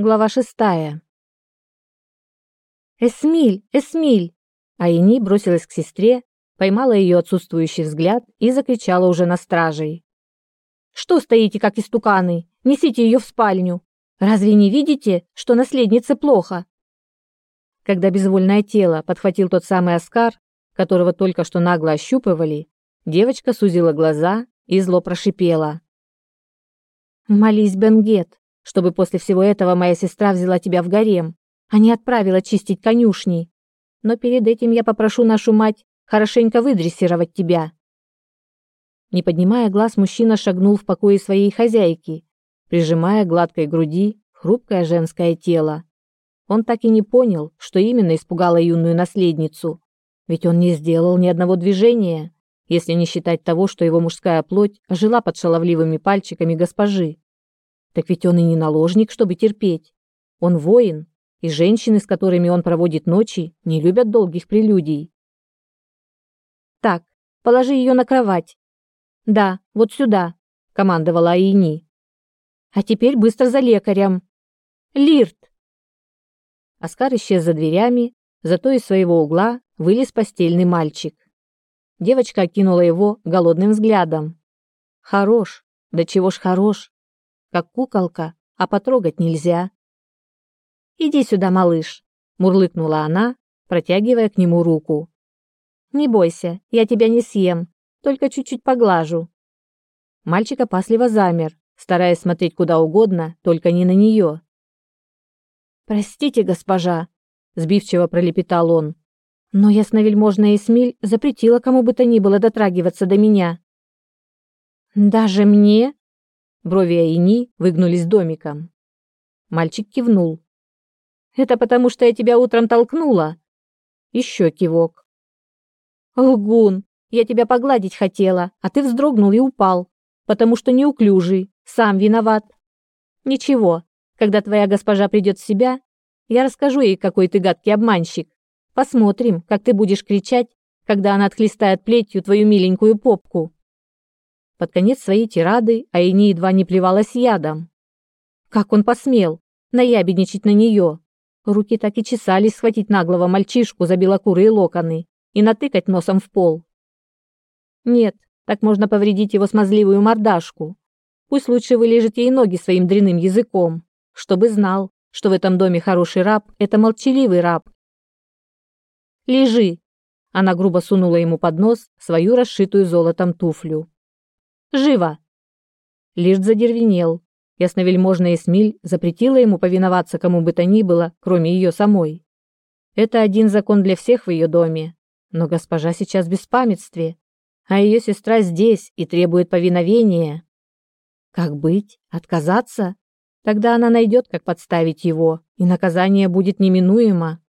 Глава шестая. «Эсмиль! Эсмиль!» Айни бросилась к сестре, поймала ее отсутствующий взгляд и закричала уже на стражей. «Что стоите, как истуканы? Несите ее в спальню! Разве не видите, что наследнице плохо?» Когда безвольное тело подхватил тот самый Оскар, которого только что нагло ощупывали, девочка сузила глаза и зло прошипела. «Молись, Бенгет, чтобы после всего этого моя сестра взяла тебя в гарем, а не отправила чистить конюшни. Но перед этим я попрошу нашу мать хорошенько выдрессировать тебя. Не поднимая глаз, мужчина шагнул в покои своей хозяйки, прижимая гладкой груди хрупкое женское тело. Он так и не понял, что именно испугало юную наследницу, ведь он не сделал ни одного движения, если не считать того, что его мужская плоть жила под шаловливыми пальчиками госпожи. Так ведь он и не наложник, чтобы терпеть. Он воин, и женщины, с которыми он проводит ночи, не любят долгих прелюдий. Так, положи ее на кровать. Да, вот сюда, командовала Айни. А теперь быстро за лекарем. Лирт. Оскар исчез за дверями, зато из своего угла вылез постельный мальчик. Девочка окинула его голодным взглядом. Хорош, да чего ж хорош как куколка, а потрогать нельзя. «Иди сюда, малыш», — мурлыкнула она, протягивая к нему руку. «Не бойся, я тебя не съем, только чуть-чуть поглажу». Мальчик опасливо замер, стараясь смотреть куда угодно, только не на нее. «Простите, госпожа», — сбивчиво пролепетал он, «но ясновельможная Эсмиль запретила кому бы то ни было дотрагиваться до меня». «Даже мне?» Брови Айни выгнулись домиком. Мальчик кивнул. «Это потому, что я тебя утром толкнула?» Еще кивок. «Лгун, я тебя погладить хотела, а ты вздрогнул и упал, потому что неуклюжий, сам виноват. Ничего, когда твоя госпожа придет в себя, я расскажу ей, какой ты гадкий обманщик. Посмотрим, как ты будешь кричать, когда она отхлестает плетью твою миленькую попку. Под конец своей тирады Айни едва не плевалась ядом. Как он посмел наябедничать на нее? Руки так и чесались схватить наглого мальчишку за белокурые локоны и натыкать носом в пол. Нет, так можно повредить его смазливую мордашку. Пусть лучше вылежит ей ноги своим дряным языком, чтобы знал, что в этом доме хороший раб – это молчаливый раб. «Лежи!» Она грубо сунула ему под нос свою расшитую золотом туфлю. Живо!» Лишь задервенел. Ясновельможная Эсмиль запретила ему повиноваться кому бы то ни было, кроме ее самой. Это один закон для всех в ее доме. Но госпожа сейчас в беспамятстве, а ее сестра здесь и требует повиновения. Как быть? Отказаться? Тогда она найдет, как подставить его, и наказание будет неминуемо.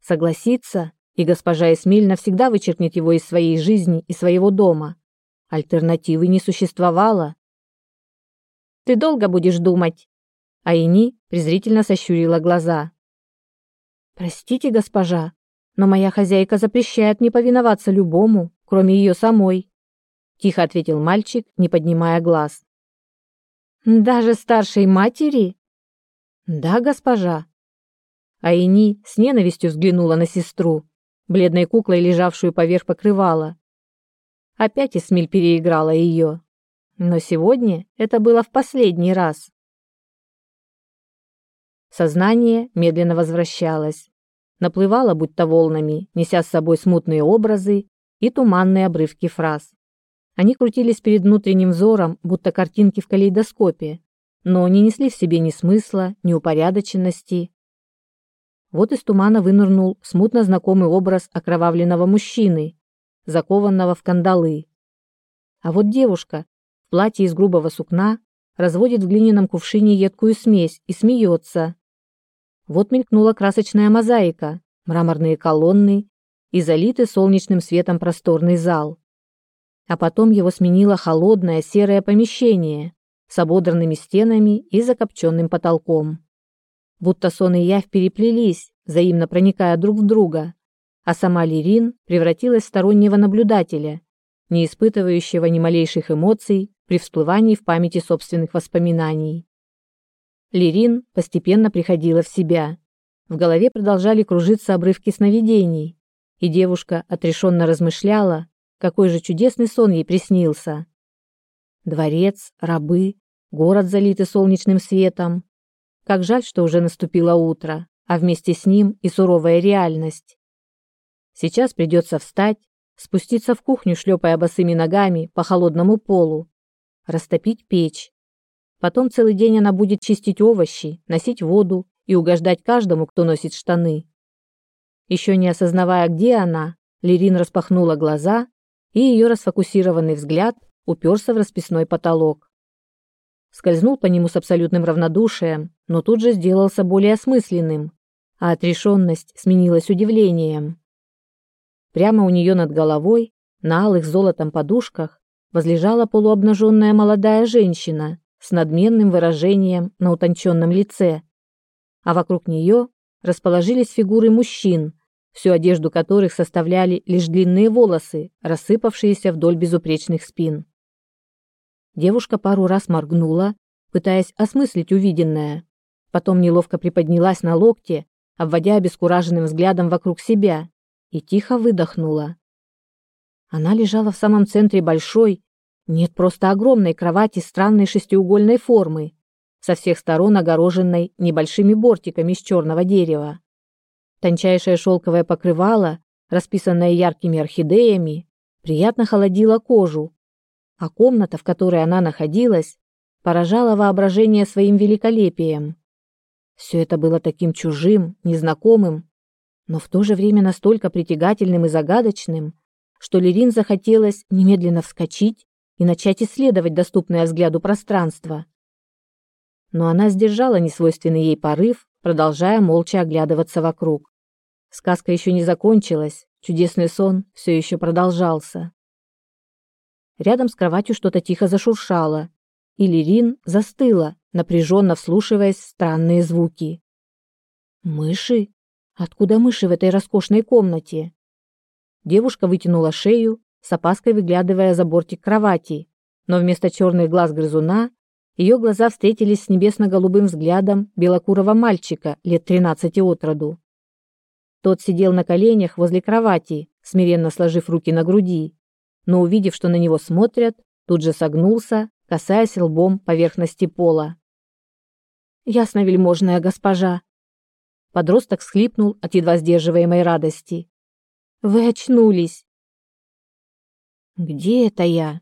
Согласиться, и госпожа Эсмиль навсегда вычеркнет его из своей жизни и своего дома. Альтернативы не существовало. Ты долго будешь думать? Айни презрительно сощурила глаза. Простите, госпожа, но моя хозяйка запрещает мне повиноваться любому, кроме ее самой, тихо ответил мальчик, не поднимая глаз. Даже старшей матери? Да, госпожа. Айни с ненавистью взглянула на сестру, бледной куклой, лежавшую поверх покрывала. Опять Эсмиль переиграла ее. Но сегодня это было в последний раз. Сознание медленно возвращалось. Наплывало будто волнами, неся с собой смутные образы и туманные обрывки фраз. Они крутились перед внутренним взором, будто картинки в калейдоскопе, но не несли в себе ни смысла, ни упорядоченности. Вот из тумана вынырнул смутно знакомый образ окровавленного мужчины, закованного в кандалы. А вот девушка в платье из грубого сукна разводит в глиняном кувшине едкую смесь и смеется. Вот мелькнула красочная мозаика, мраморные колонны и залитый солнечным светом просторный зал. А потом его сменило холодное серое помещение с ободранными стенами и закопченным потолком. Будто сон и явь переплелись, взаимно проникая друг в друга, а сама Лирин превратилась в стороннего наблюдателя, не испытывающего ни малейших эмоций при всплывании в памяти собственных воспоминаний. Лерин постепенно приходила в себя. В голове продолжали кружиться обрывки сновидений, и девушка отрешенно размышляла, какой же чудесный сон ей приснился. Дворец, рабы, город, залитый солнечным светом. Как жаль, что уже наступило утро, а вместе с ним и суровая реальность. Сейчас придется встать, спуститься в кухню, шлепая босыми ногами по холодному полу, растопить печь. Потом целый день она будет чистить овощи, носить воду и угождать каждому, кто носит штаны. Еще не осознавая, где она, Лерин распахнула глаза, и ее расфокусированный взгляд уперся в расписной потолок. Скользнул по нему с абсолютным равнодушием, но тут же сделался более осмысленным, а отрешенность сменилась удивлением. Прямо у нее над головой, на алых золотом подушках, возлежала полуобнаженная молодая женщина с надменным выражением на утонченном лице, а вокруг нее расположились фигуры мужчин, всю одежду которых составляли лишь длинные волосы, рассыпавшиеся вдоль безупречных спин. Девушка пару раз моргнула, пытаясь осмыслить увиденное, потом неловко приподнялась на локте, обводя обескураженным взглядом вокруг себя, и тихо выдохнула. Она лежала в самом центре большой, нет, просто огромной кровати странной шестиугольной формы, со всех сторон огороженной небольшими бортиками из черного дерева. Тончайшее шелковое покрывало, расписанное яркими орхидеями, приятно холодило кожу, а комната, в которой она находилась, поражала воображение своим великолепием. Все это было таким чужим, незнакомым, но в то же время настолько притягательным и загадочным, что Лерин захотелось немедленно вскочить и начать исследовать доступное взгляду пространство. Но она сдержала несвойственный ей порыв, продолжая молча оглядываться вокруг. Сказка еще не закончилась, чудесный сон все еще продолжался. Рядом с кроватью что-то тихо зашуршало, и Лерин застыла, напряженно вслушиваясь в странные звуки. Мыши? Откуда мыши в этой роскошной комнате? Девушка вытянула шею, с опаской выглядывая за бортик кровати, но вместо черных глаз грызуна ее глаза встретились с небесно-голубым взглядом белокурого мальчика лет тринадцати от роду. Тот сидел на коленях возле кровати, смиренно сложив руки на груди, но увидев, что на него смотрят, тут же согнулся, касаясь лбом поверхности пола. «Ясно, вельможная госпожа», Подросток схлипнул от едва сдерживаемой радости. «Вы очнулись!» «Где это я?»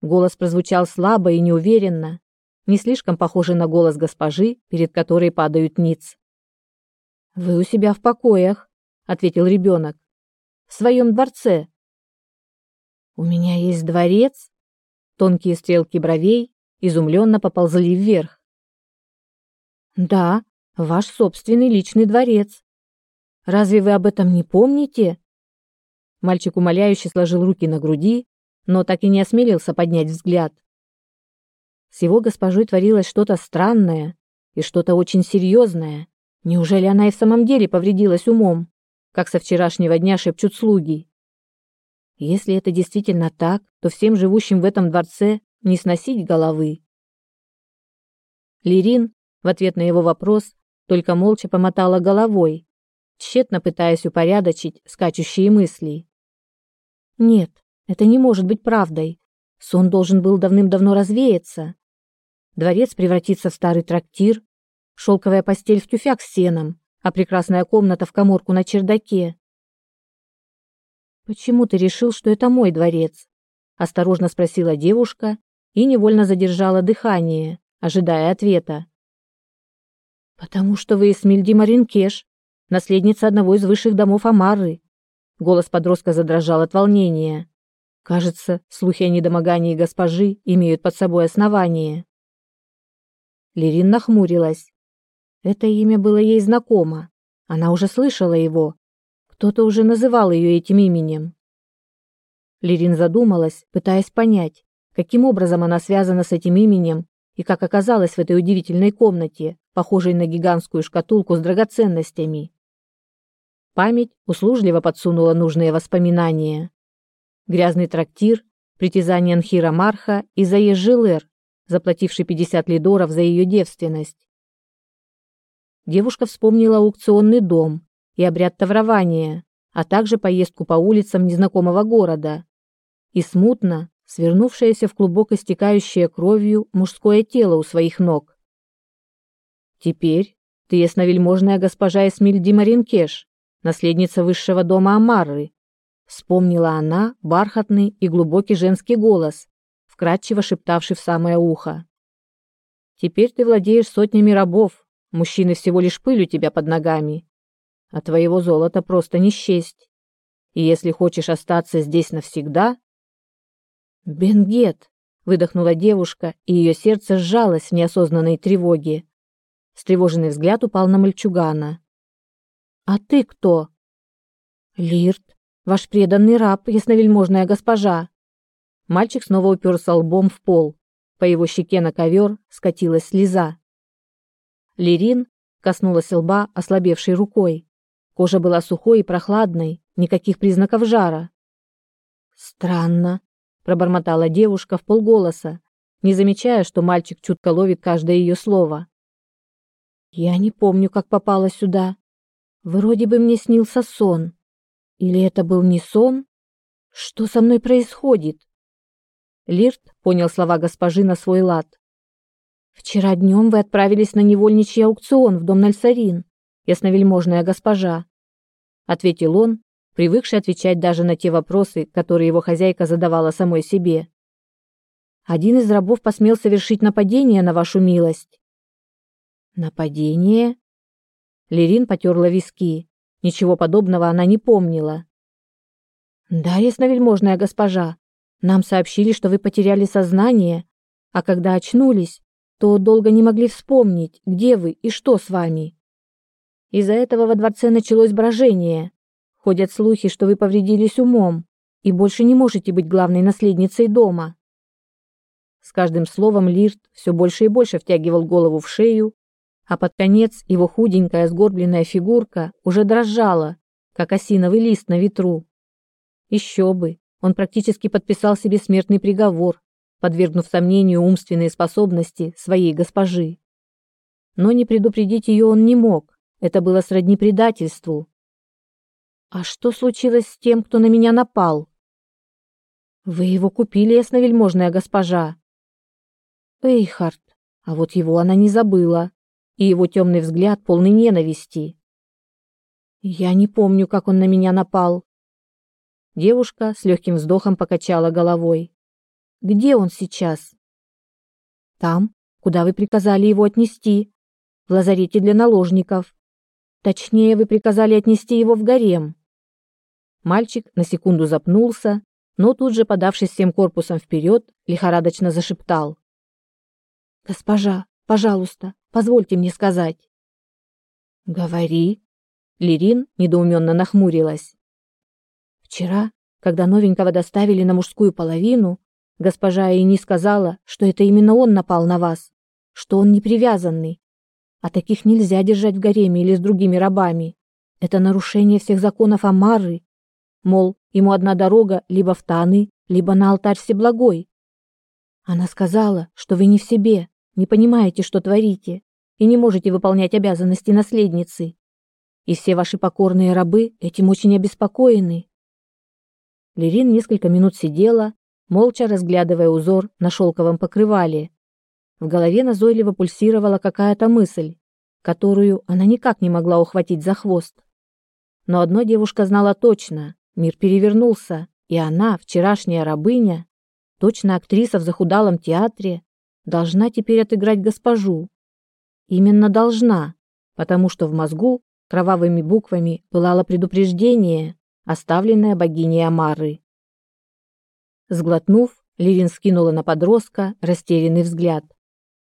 Голос прозвучал слабо и неуверенно, не слишком похожий на голос госпожи, перед которой падают ниц. «Вы у себя в покоях», — ответил ребенок. «В своем дворце». «У меня есть дворец?» Тонкие стрелки бровей изумленно поползли вверх. «Да, Ваш собственный личный дворец. Разве вы об этом не помните? Мальчик умоляюще сложил руки на груди, но так и не осмелился поднять взгляд. С его госпожой творилось что-то странное и что-то очень серьезное. Неужели она и в самом деле повредилась умом, как со вчерашнего дня шепчут слуги? Если это действительно так, то всем живущим в этом дворце не сносить головы. Лирин в ответ на его вопрос только молча помотала головой, тщетно пытаясь упорядочить скачущие мысли. Нет, это не может быть правдой. Сон должен был давным-давно развеяться. Дворец превратится в старый трактир, шелковая постель в тюфяк с сеном, а прекрасная комната в каморку на чердаке. «Почему ты решил, что это мой дворец?» – осторожно спросила девушка и невольно задержала дыхание, ожидая ответа. «Потому что вы Эсмильди Маринкеш, наследница одного из высших домов Амары». Голос подростка задрожал от волнения. Кажется, слухи о недомогании госпожи имеют под собой основание. Лерин нахмурилась. Это имя было ей знакомо. Она уже слышала его. Кто-то уже называл ее этим именем. Лерин задумалась, пытаясь понять, каким образом она связана с этим именем и как оказалась в этой удивительной комнате, похожей на гигантскую шкатулку с драгоценностями. Память услужливо подсунула нужные воспоминания. Грязный трактир, притязание Анхира Марха и заезд Жилер, заплативший 50 лидоров за ее девственность. девушка вспомнила аукционный дом и обряд таврования, а также поездку по улицам незнакомого города. И смутно, свернувшееся в клубок истекающее кровью мужское тело у своих ног. Теперь ты ясновельможная госпожа Эсмиль Димаринкеш, наследница высшего дома Амарры, вспомнила она бархатный и глубокий женский голос, вкрадчиво шептавший в самое ухо. Теперь ты владеешь сотнями рабов, мужчины всего лишь пыль у тебя под ногами, а твоего золота просто не счесть. И если хочешь остаться здесь навсегда... Бенгет, выдохнула девушка, и ее сердце сжалось в неосознанной тревоге. Встревоженный взгляд упал на мальчугана. А ты кто? Лирт, ваш преданный раб, ясновельможная госпожа. Мальчик снова уперся лбом в пол. По его щеке на ковер скатилась слеза. Лирин коснулась лба ослабевшей рукой. Кожа была сухой и прохладной, никаких признаков жара. Странно, пробормотала девушка в полголоса, не замечая, что мальчик чутко ловит каждое ее слово. Я не помню, как попала сюда. Вроде бы мне снился сон. Или это был не сон? Что со мной происходит? Лирт понял слова госпожи на свой лад. Вчера днем вы отправились на невольничий аукцион в дом Нальсарин, ясновельможная госпожа ответил он, привыкший отвечать даже на те вопросы, которые его хозяйка задавала самой себе. Один из рабов посмел совершить нападение на вашу милость. Нападение? Лерин потерла виски. Ничего подобного она не помнила. Да, ясновельможная госпожа, нам сообщили, что вы потеряли сознание, а когда очнулись, то долго не могли вспомнить, где вы и что с вами. Из-за этого во дворце началось брожение. Ходят слухи, что вы повредились умом и больше не можете быть главной наследницей дома. С каждым словом Лирт все больше и больше втягивал голову в шею, а под конец его худенькая сгорбленная фигурка уже дрожала, как осиновый лист на ветру. Еще бы, он практически подписал себе смертный приговор, подвергнув сомнению умственные способности своей госпожи. Но не предупредить ее он не мог, это было сродни предательству. А что случилось с тем, кто на меня напал? Вы его купили, ясновельможная госпожа. Эйхард, а вот его она не забыла, и его темный взгляд полный ненависти. Я не помню, как он на меня напал. Девушка с легким вздохом покачала головой. Где он сейчас? Там, куда вы приказали его отнести, в лазарете для наложников. Точнее, вы приказали отнести его в гарем. Мальчик на секунду запнулся, но тут же, подавшись всем корпусом вперед, лихорадочно зашептал: "Госпожа, пожалуйста, позвольте мне сказать". "Говори". Лирин недоуменно нахмурилась. Вчера, когда новенького доставили на мужскую половину, госпожа Эйни сказала, что это именно он напал на вас, что он не привязанный, а таких нельзя держать в гареме или с другими рабами. Это нарушение всех законов Амары. Мол, ему одна дорога либо в Таны, либо на алтарь Всеблагой. Она сказала, что вы не в себе, не понимаете, что творите, и не можете выполнять обязанности наследницы. И все ваши покорные рабы этим очень обеспокоены. Лерин несколько минут сидела, молча разглядывая узор на шелковом покрывале, в голове назойливо пульсировала какая-то мысль, которую она никак не могла ухватить за хвост. Но одно девушка знала точно: мир перевернулся, и она, вчерашняя рабыня, точно актриса в захудалом театре, должна теперь отыграть госпожу. Именно должна, потому что в мозгу кровавыми буквами пылало предупреждение, оставленное богиней Амары. Сглотнув, Лирин скинула на подростка растерянный взгляд.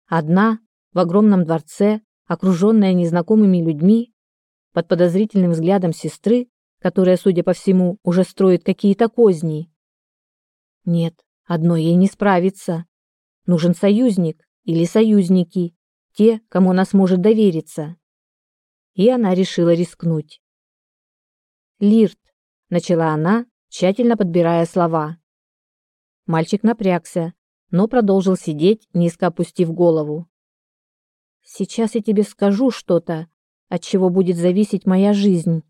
Одна, в огромном дворце, окруженная незнакомыми людьми, под подозрительным взглядом сестры, которая, судя по всему, уже строит какие-то козни. Нет, одной ей не справиться. Нужен союзник или союзники, те, кому она сможет довериться. И она решила рискнуть. Лирт, начала она, тщательно подбирая слова. Мальчик напрягся, но продолжил сидеть, низко опустив голову. Сейчас я тебе скажу что-то, от чего будет зависеть моя жизнь.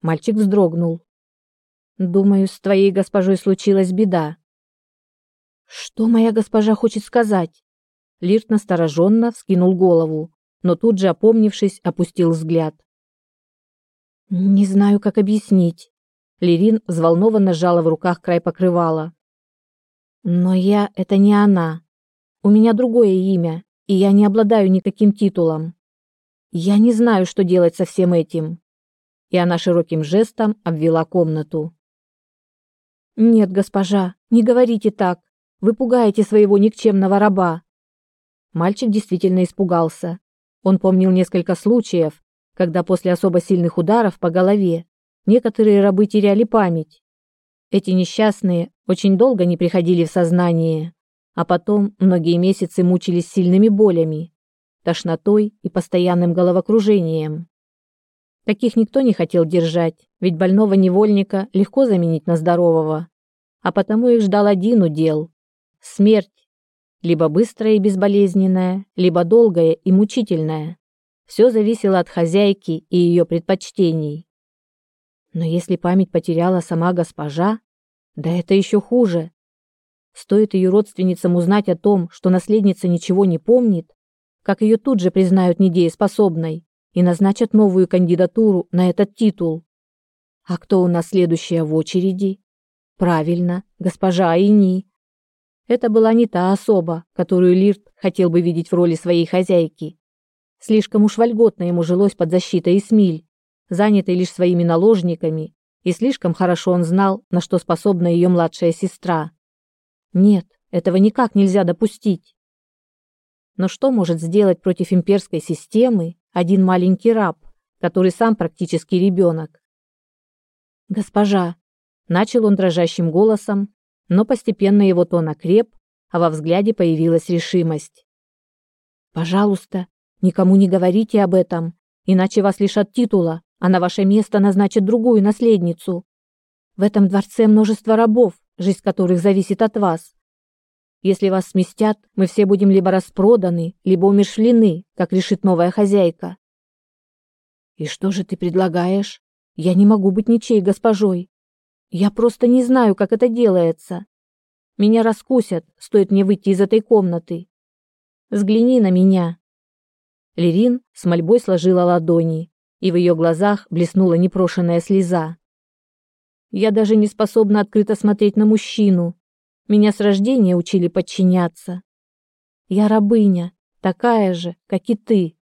Мальчик вздрогнул. Думаю, с твоей госпожой случилась беда. Что моя госпожа хочет сказать? Лирт настороженно вскинул голову, но тут же, опомнившись, опустил взгляд. Не знаю, как объяснить. Лирин взволнованно сжала в руках край покрывала. Но я это не она. У меня другое имя, и я не обладаю никаким титулом. Я не знаю, что делать со всем этим. И она широким жестом обвела комнату. Нет, госпожа, не говорите так. Вы пугаете своего никчемного раба. Мальчик действительно испугался. Он помнил несколько случаев, когда после особо сильных ударов по голове некоторые рабы теряли память. Эти несчастные очень долго не приходили в сознание, а потом многие месяцы мучились сильными болями, тошнотой и постоянным головокружением. Таких никто не хотел держать, ведь больного невольника легко заменить на здорового. А потому их ждал один удел – смерть. Либо быстрая и безболезненная, либо долгая и мучительная. Все зависело от хозяйки и ее предпочтений. Но если память потеряла сама госпожа, да это еще хуже. Стоит ее родственницам узнать о том, что наследница ничего не помнит, как ее тут же признают недееспособной и назначат новую кандидатуру на этот титул. А кто у нас следующая в очереди? Правильно, госпожа Айни. Это была не та особа, которую Лирт хотел бы видеть в роли своей хозяйки. Слишком уж вольготно ему жилось под защитой Исмиль, занятой лишь своими наложниками, и слишком хорошо он знал, на что способна ее младшая сестра. Нет, этого никак нельзя допустить. Но что может сделать против имперской системы один маленький раб, который сам практически ребенок? Госпожа, начал он дрожащим голосом, но постепенно его тон окреп, а во взгляде появилась решимость. Пожалуйста, никому не говорите об этом, иначе вас лишат титула, а на ваше место назначат другую наследницу. В этом дворце множество рабов, жизнь которых зависит от вас. Если вас сместят, мы все будем либо распроданы, либо умершлены, как решит новая хозяйка. И что же ты предлагаешь? Я не могу быть ничьей госпожой. Я просто не знаю, как это делается. Меня раскусят, стоит мне выйти из этой комнаты. Взгляни на меня. Лерин с мольбой сложила ладони, и в ее глазах блеснула непрошенная слеза. Я даже не способна открыто смотреть на мужчину, меня с рождения учили подчиняться. Я рабыня, такая же, как и ты.